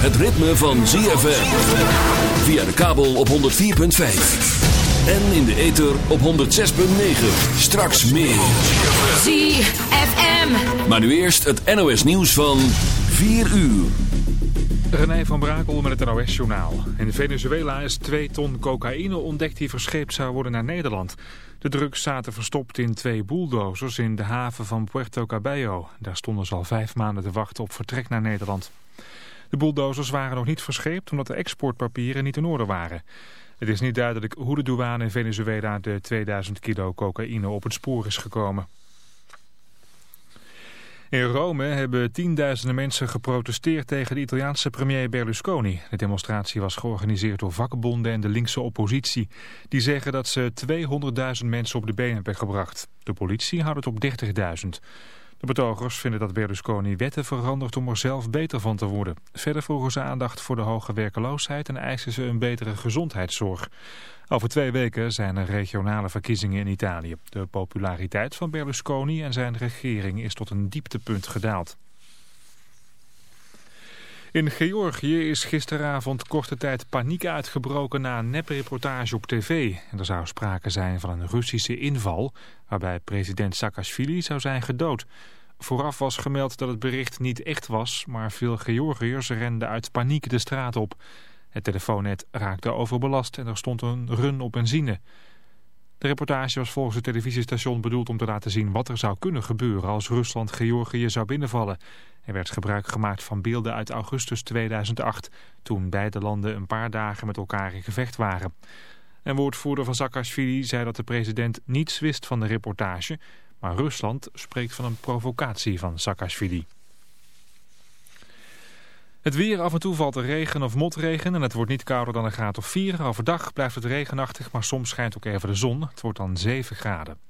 het ritme van ZFM. Via de kabel op 104.5. En in de ether op 106.9. Straks meer. ZFM. Maar nu eerst het NOS nieuws van 4 uur. René van Brakel met het NOS-journaal. In Venezuela is 2 ton cocaïne ontdekt die verscheept zou worden naar Nederland. De drugs zaten verstopt in twee bulldozers in de haven van Puerto Cabello. Daar stonden ze al vijf maanden te wachten op vertrek naar Nederland. De bulldozers waren nog niet verscheept omdat de exportpapieren niet in orde waren. Het is niet duidelijk hoe de douane in Venezuela de 2000 kilo cocaïne op het spoor is gekomen. In Rome hebben tienduizenden mensen geprotesteerd tegen de Italiaanse premier Berlusconi. De demonstratie was georganiseerd door vakbonden en de linkse oppositie. Die zeggen dat ze 200.000 mensen op de been hebben gebracht. De politie houdt het op 30.000. De betogers vinden dat Berlusconi wetten verandert om er zelf beter van te worden. Verder vroegen ze aandacht voor de hoge werkeloosheid en eisen ze een betere gezondheidszorg. Over twee weken zijn er regionale verkiezingen in Italië. De populariteit van Berlusconi en zijn regering is tot een dieptepunt gedaald. In Georgië is gisteravond korte tijd paniek uitgebroken na een nepreportage op tv. Er zou sprake zijn van een Russische inval waarbij president Saakashvili zou zijn gedood. Vooraf was gemeld dat het bericht niet echt was, maar veel Georgiërs renden uit paniek de straat op. Het telefoonnet raakte overbelast en er stond een run op benzine. De reportage was volgens het televisiestation bedoeld om te laten zien wat er zou kunnen gebeuren als Rusland Georgië zou binnenvallen. Er werd gebruik gemaakt van beelden uit augustus 2008, toen beide landen een paar dagen met elkaar in gevecht waren. Een woordvoerder van Saakashvili zei dat de president niets wist van de reportage, maar Rusland spreekt van een provocatie van Saakashvili. Het weer, af en toe valt er regen of motregen en het wordt niet kouder dan een graad of 4. Overdag blijft het regenachtig, maar soms schijnt ook even de zon. Het wordt dan 7 graden.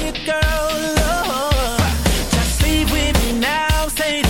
your girl love. Just sleep with me now, say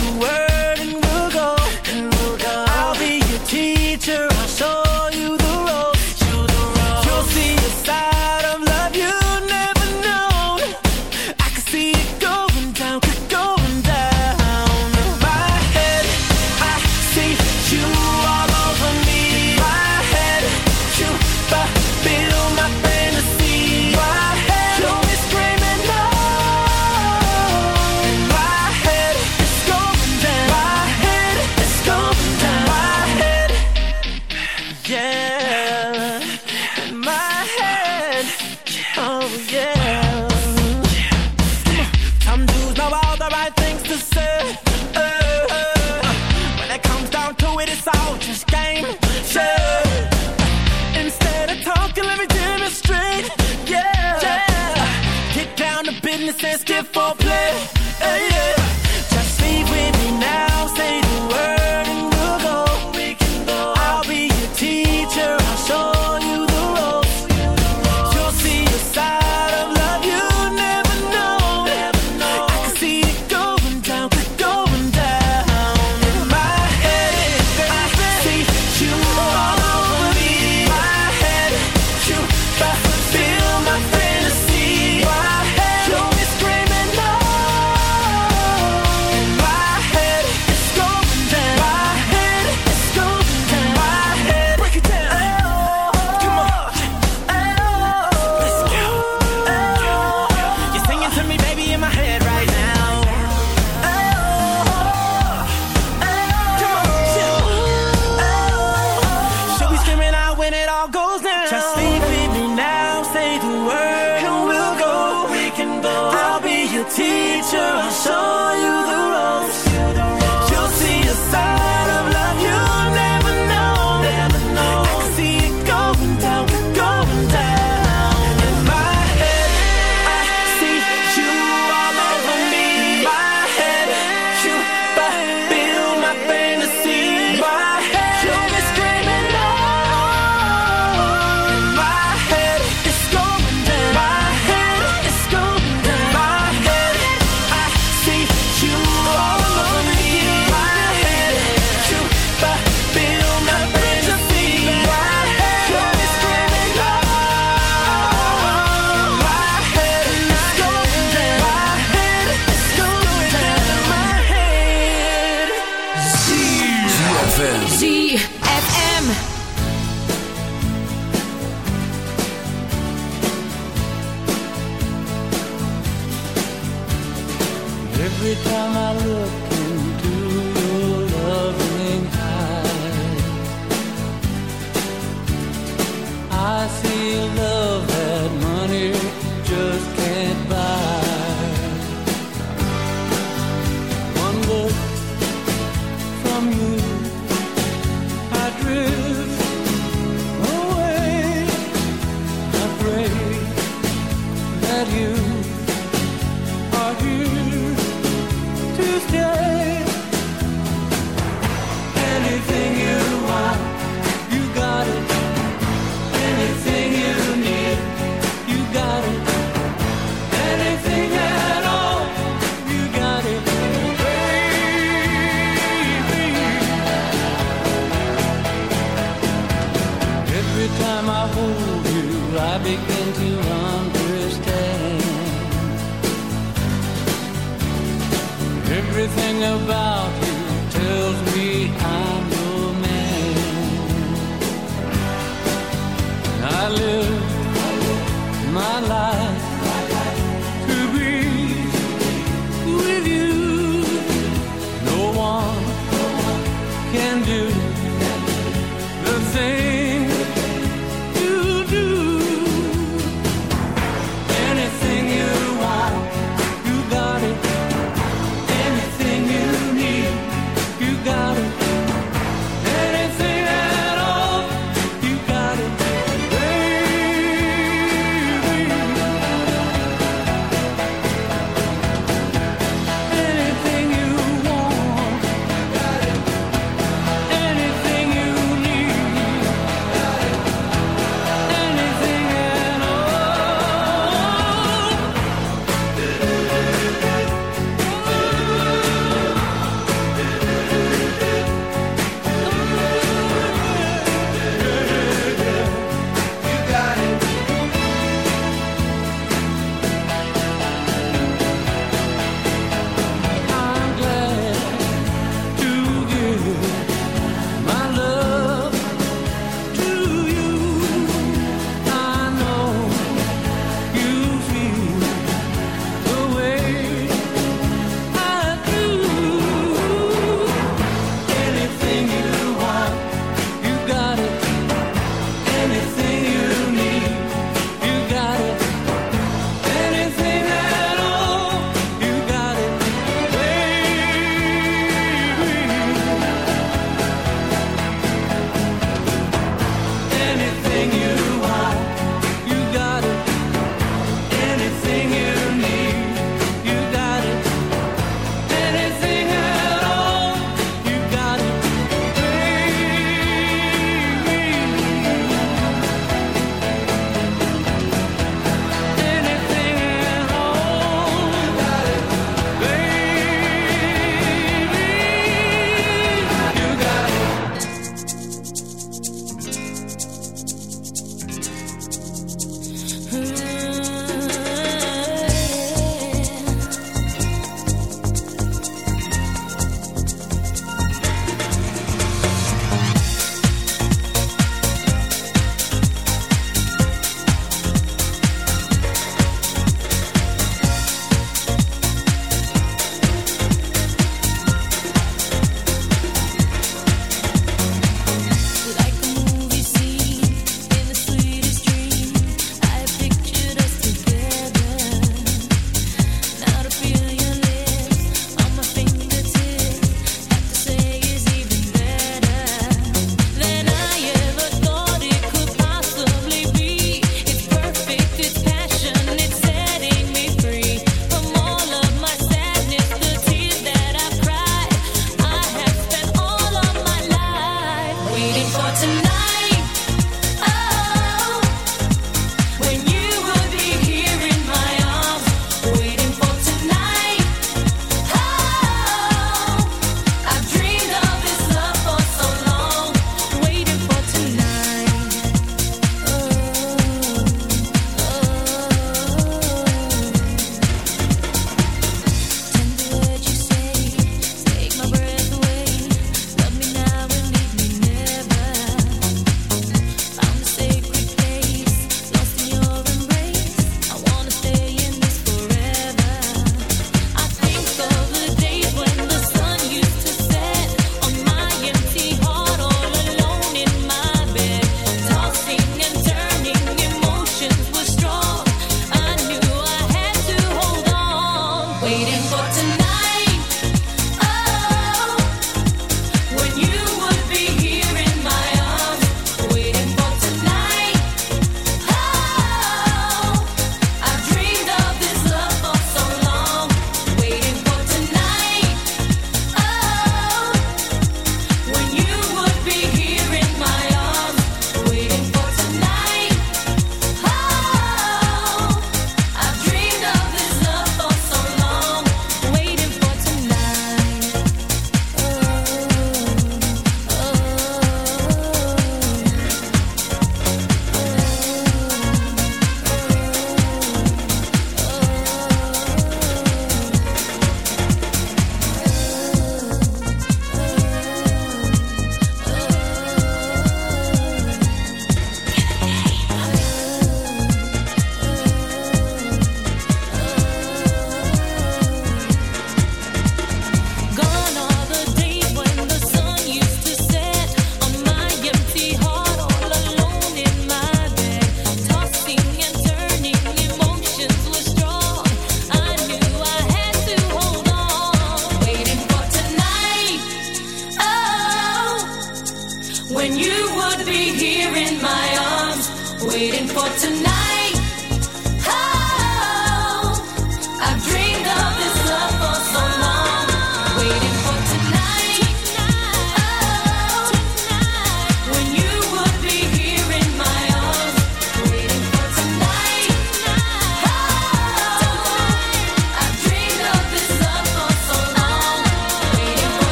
Picture of soul.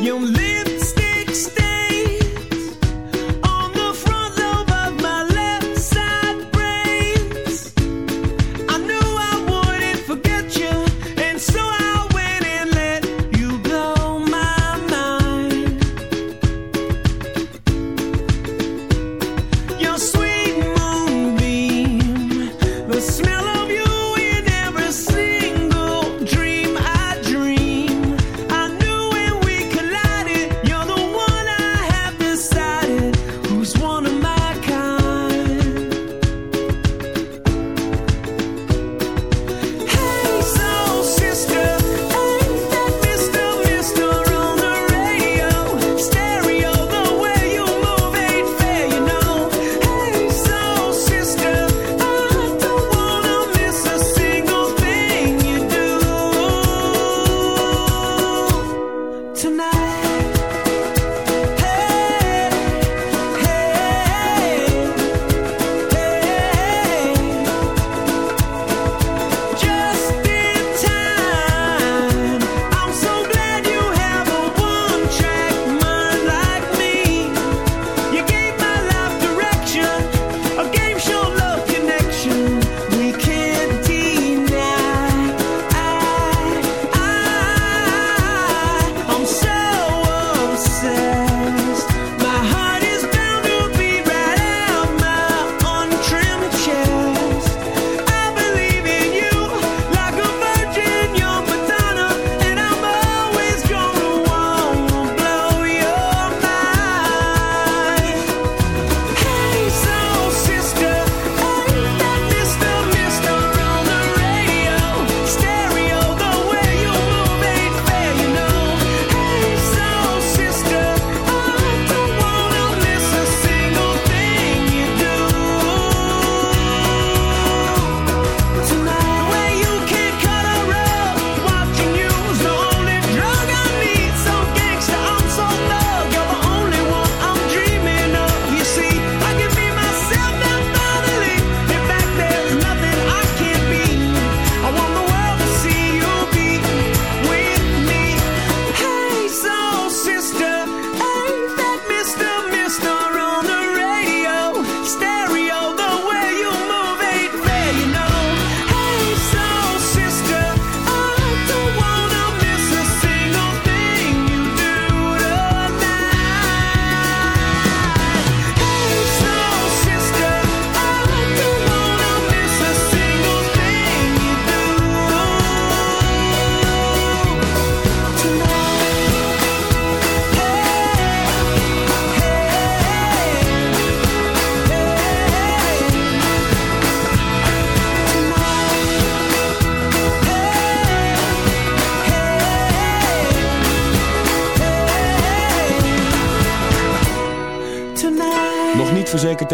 Verzekerd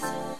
Yes.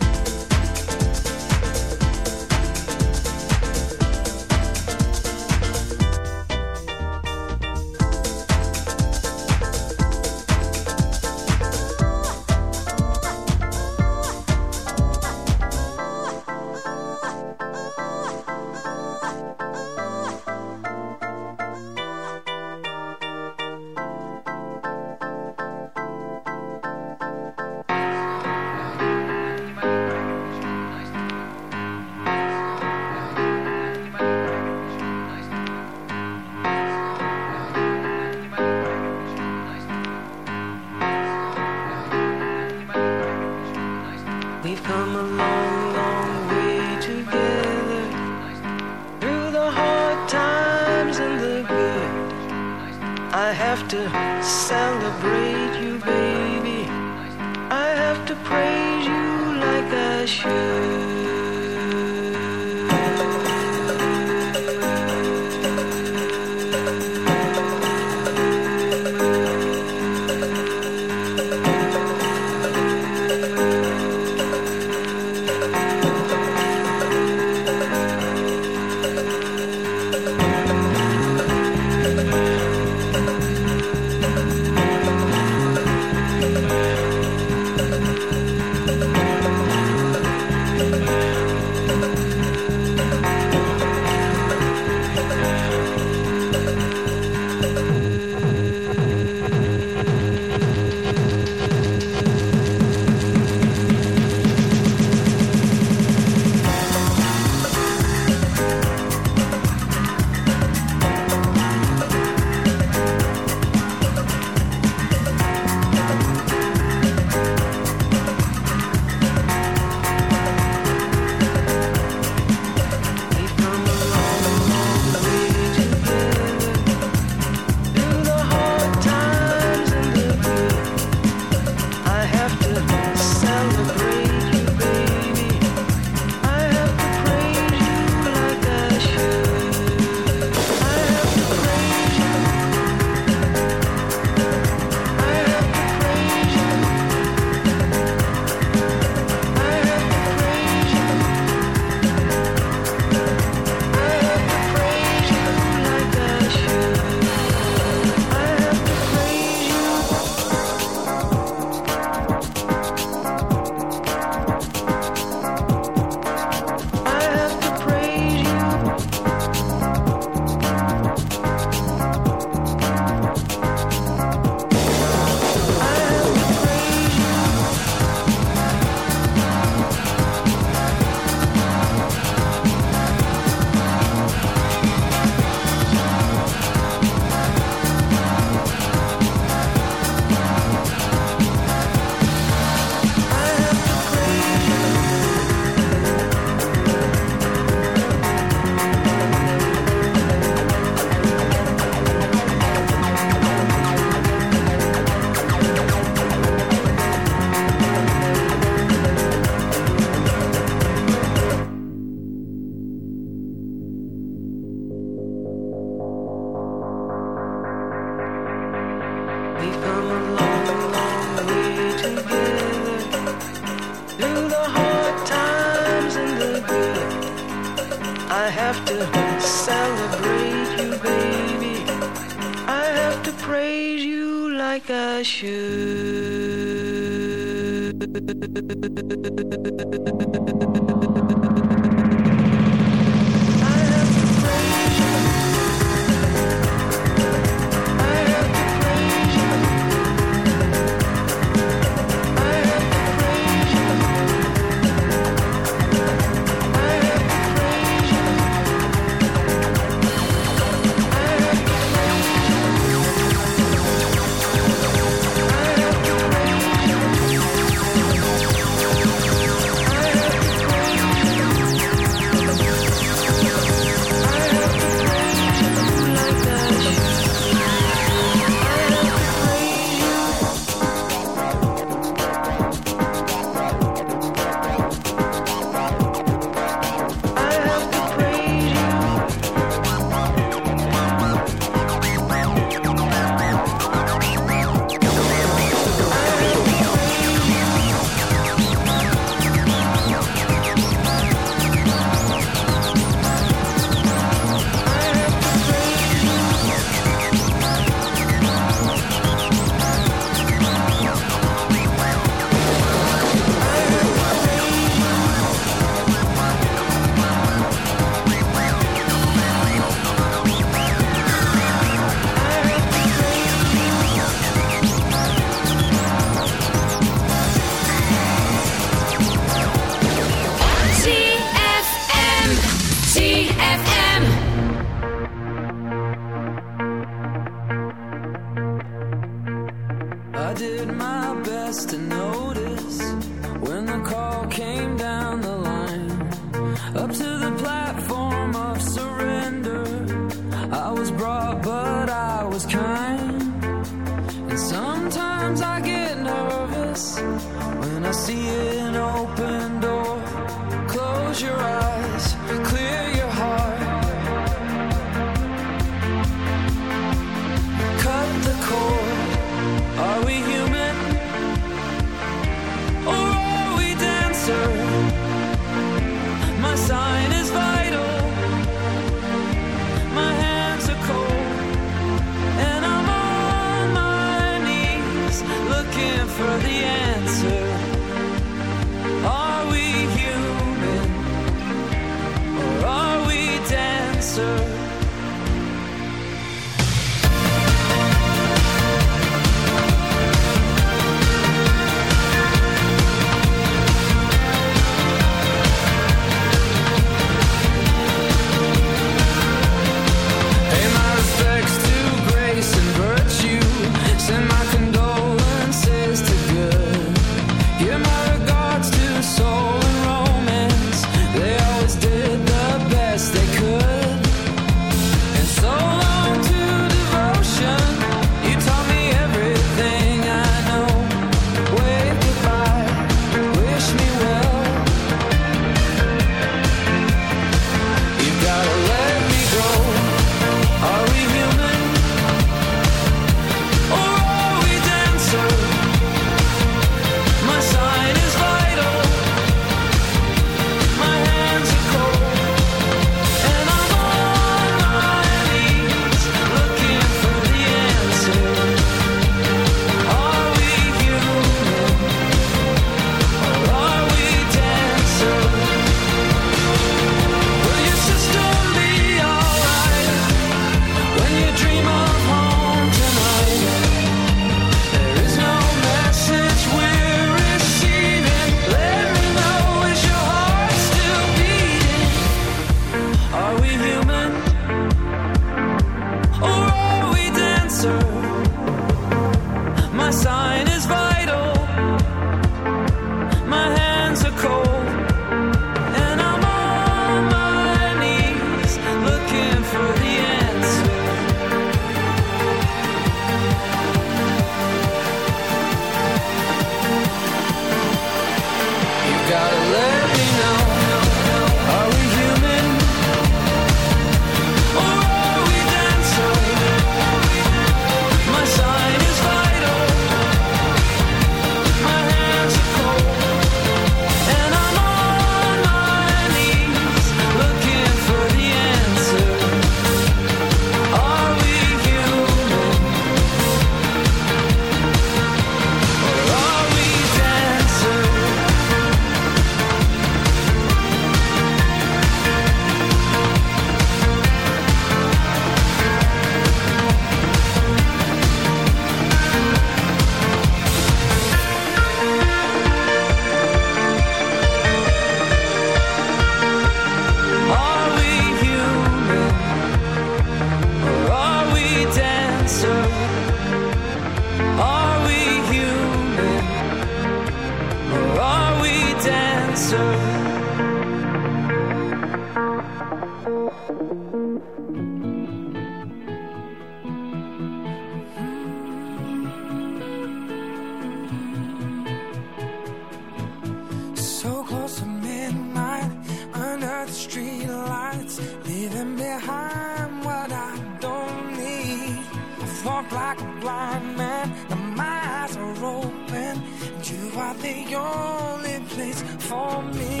Walk like a blind man. Now my eyes are open, and you are the only place for me.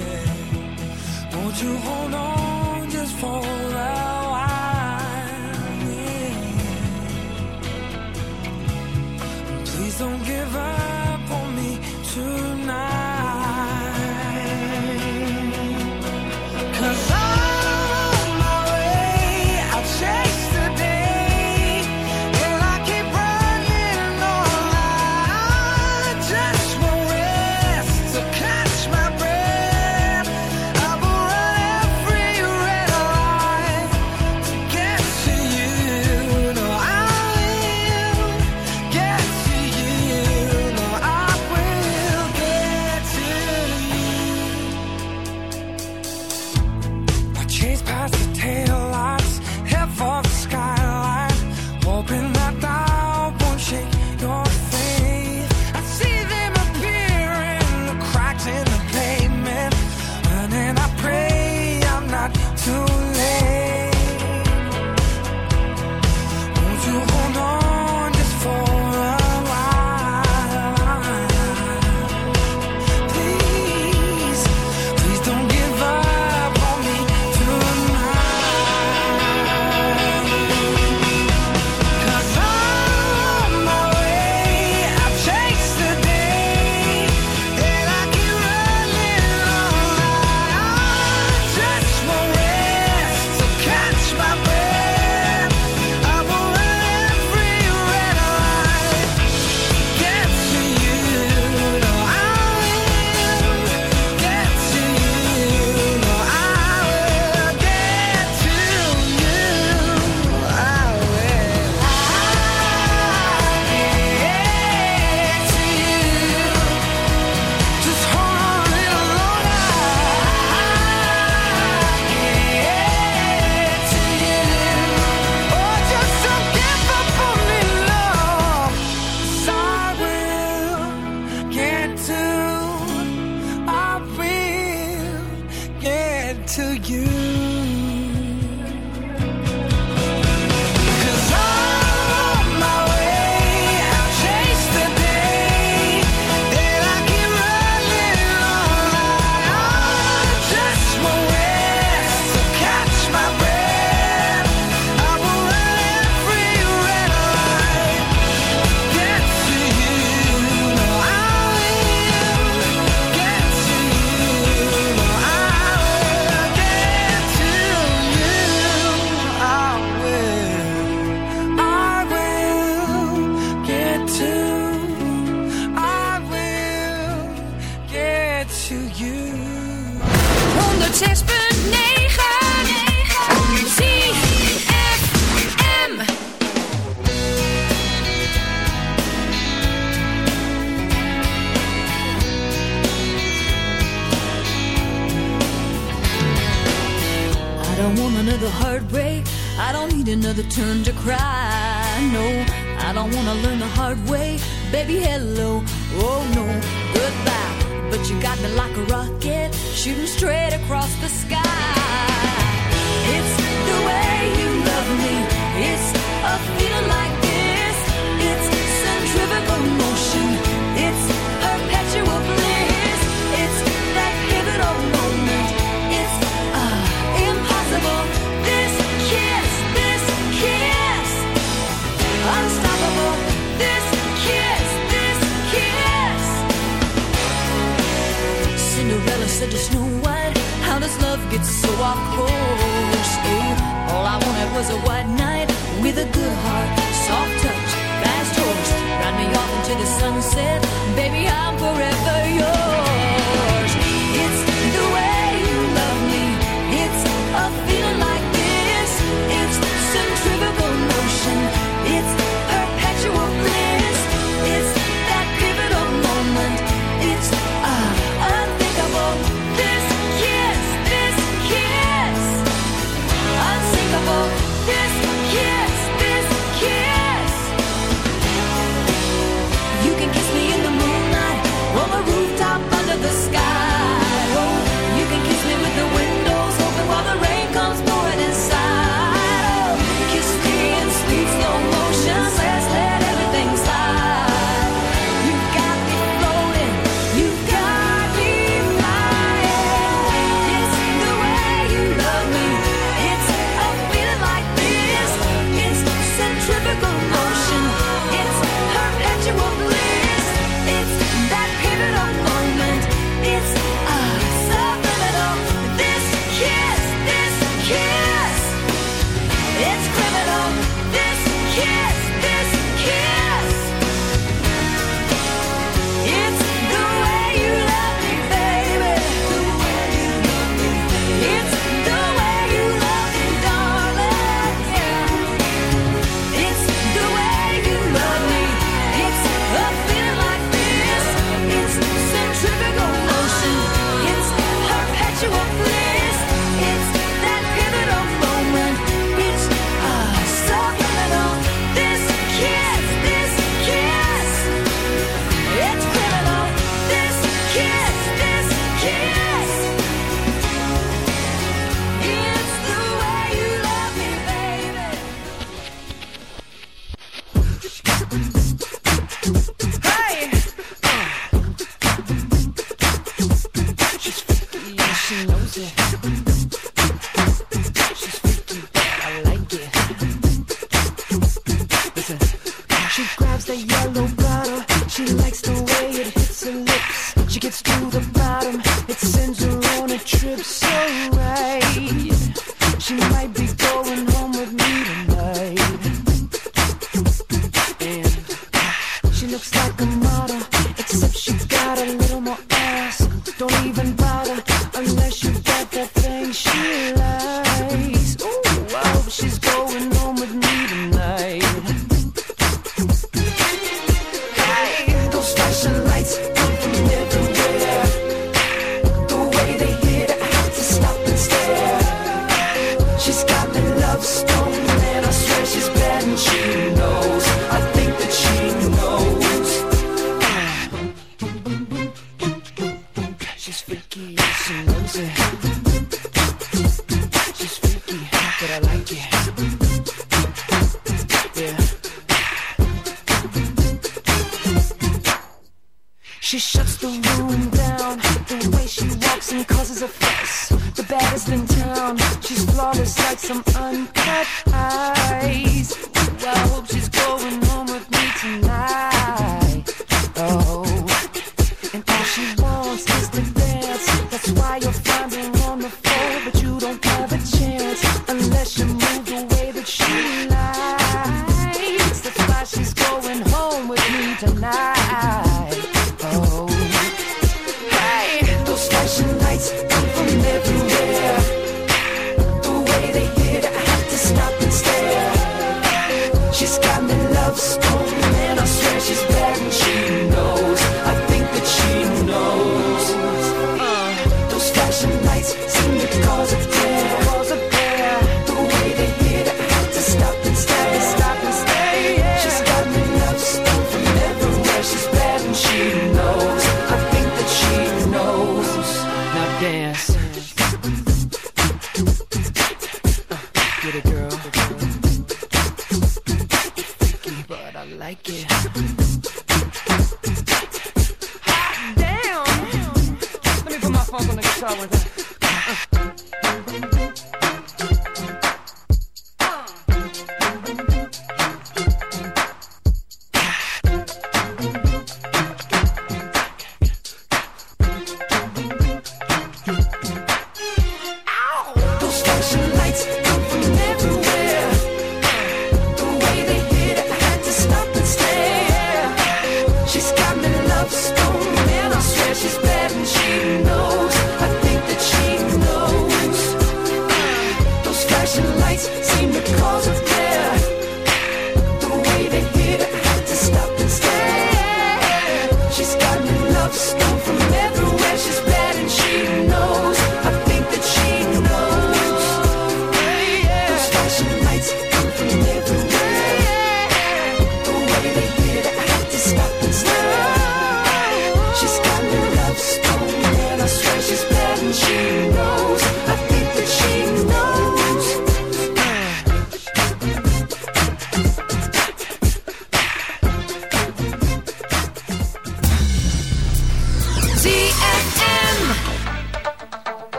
Yeah. Won't you hold on just for a it's so off course. ooh. all I wanted was a white knight with a good heart, soft touch, fast horse. Ride me off into the sunset, baby, I'm forever yours. She shuts the room down. The way she walks and causes a fuss. The baddest in town. She's flawless like some uncut eye.